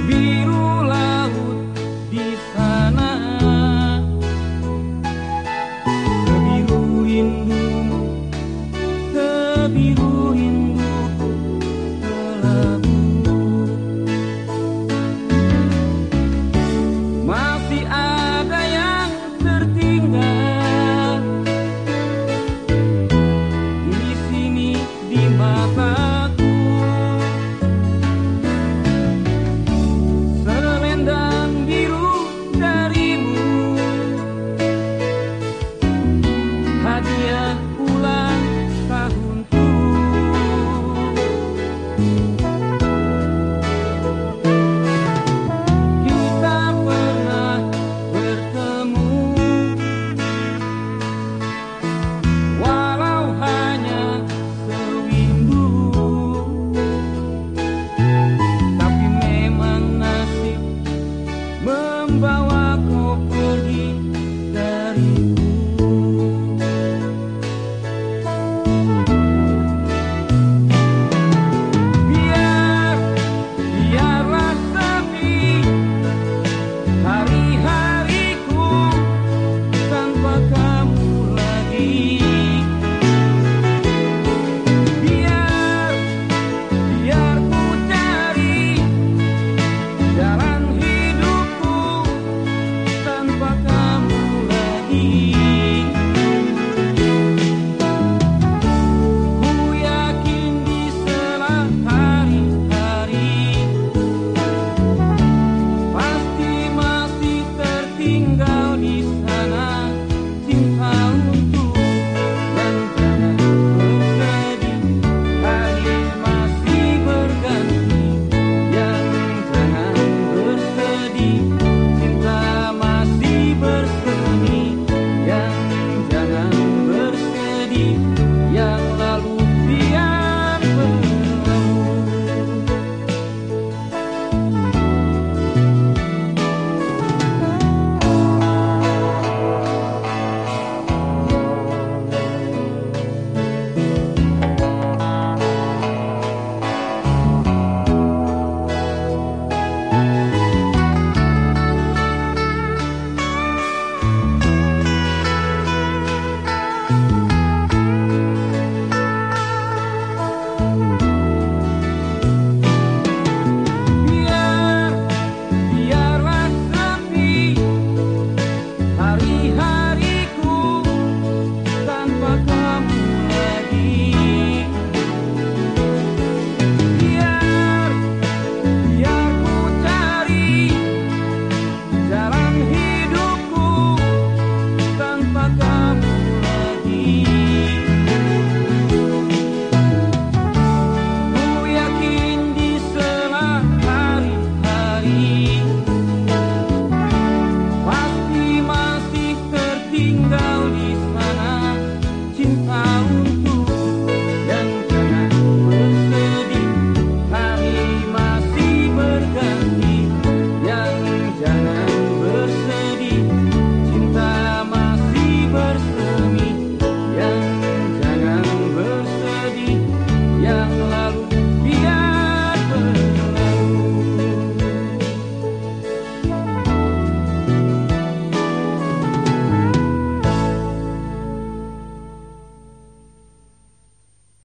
Be. membawa